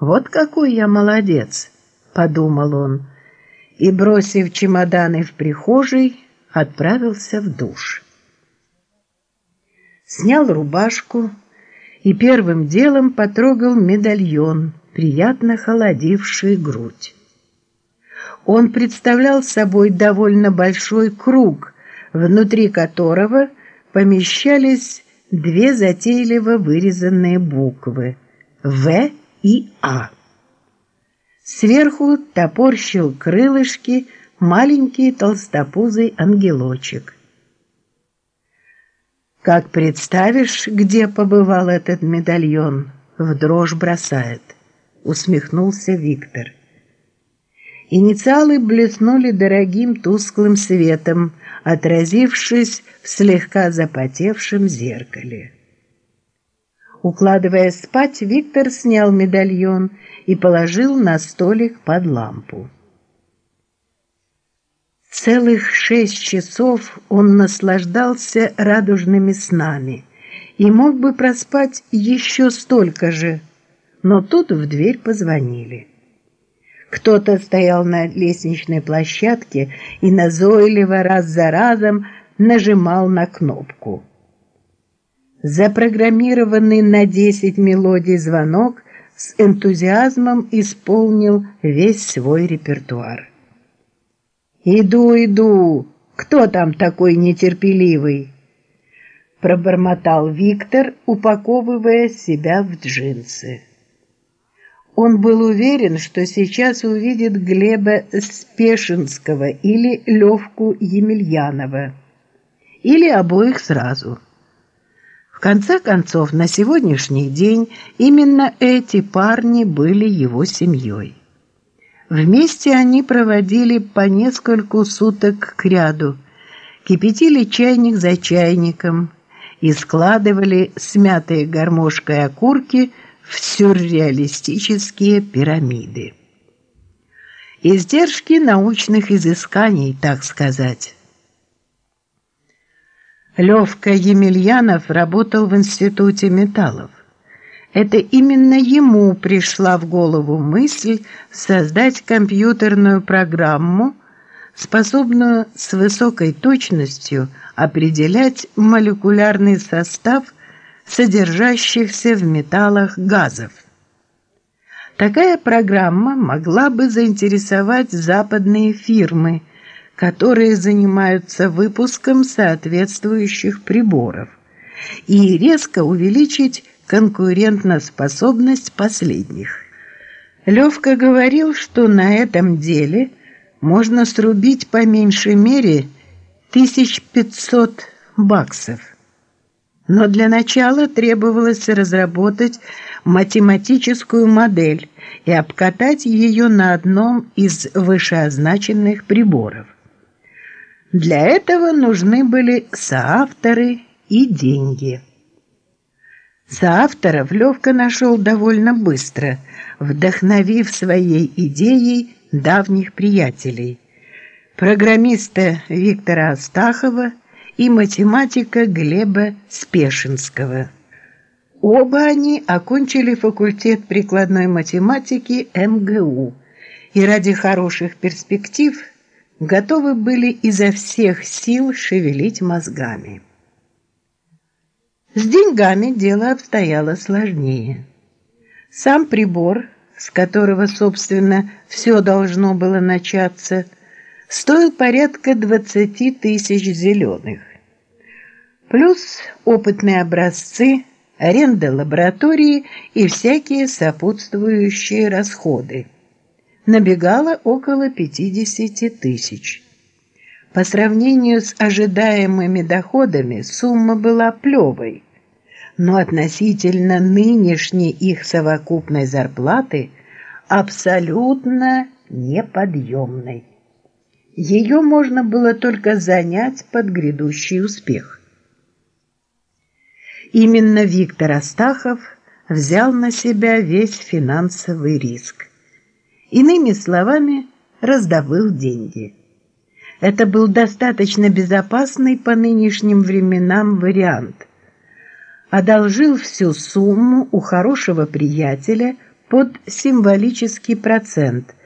«Вот какой я молодец!» — подумал он, и, бросив чемоданы в прихожей, отправился в душ. Снял рубашку и первым делом потрогал медальон, приятно холодивший грудь. Он представлял собой довольно большой круг, внутри которого помещались две затейливо вырезанные буквы «В» и А. Сверху топорщил крылышки маленький толстопузый ангелочек. Как представишь, где побывал этот медальон, в дрожь бросает, усмехнулся Виктор. Инициалы блеснули дорогим тусклым светом, отразившись в слегка запотевшем зеркале. Укладываясь спать, Виктор снял медальон и положил на столик под лампу. Целых шесть часов он наслаждался радужными снами и мог бы проспать еще столько же, но тут в дверь позвонили. Кто-то стоял на лестничной площадке и назойливо раз за разом нажимал на кнопку. Запрограммированный на 10 мелодий звонок с энтузиазмом исполнил весь свой репертуар. «Иду, иду! Кто там такой нетерпеливый?» Пробормотал Виктор, упаковывая себя в джинсы. Он был уверен, что сейчас увидит Глеба Спешинского или Левку Емельянова, или обоих сразу. В конце концов, на сегодняшний день именно эти парни были его семьей. Вместе они проводили по нескольку суток к ряду, кипятили чайник за чайником и складывали смятые гармошкой окурки в сюрреалистические пирамиды. Издержки научных изысканий, так сказать. Левка Емельянов работал в Институте металлов. Это именно ему пришла в голову мысль создать компьютерную программу, способную с высокой точностью определять молекулярный состав содержащихся в металлах газов. Такая программа могла бы заинтересовать западные фирмы – которые занимаются выпуском соответствующих приборов, и резко увеличить конкурентоспособность последних. Левка говорил, что на этом деле можно срубить по меньшей мере 1500 баксов. Но для начала требовалось разработать математическую модель и обкатать ее на одном из вышеозначенных приборов. Для этого нужны были соавторы и деньги. Соавторов Левка нашел довольно быстро, вдохновив своей идеей давних приятелей, программиста Виктора Астахова и математика Глеба Спешинского. Оба они окончили факультет прикладной математики МГУ и ради хороших перспектив – готовы были изо всех сил шевелить мозгами. С деньгами дело обстояло сложнее. Сам прибор, с которого, собственно, все должно было начаться, стоил порядка 20 тысяч зеленых. Плюс опытные образцы, аренда лаборатории и всякие сопутствующие расходы набегало около 50 тысяч. По сравнению с ожидаемыми доходами сумма была плевой, но относительно нынешней их совокупной зарплаты абсолютно неподъемной. Ее можно было только занять под грядущий успех. Именно Виктор Астахов взял на себя весь финансовый риск. Иными словами, раздобыл деньги. Это был достаточно безопасный по нынешним временам вариант. Одолжил всю сумму у хорошего приятеля под символический процент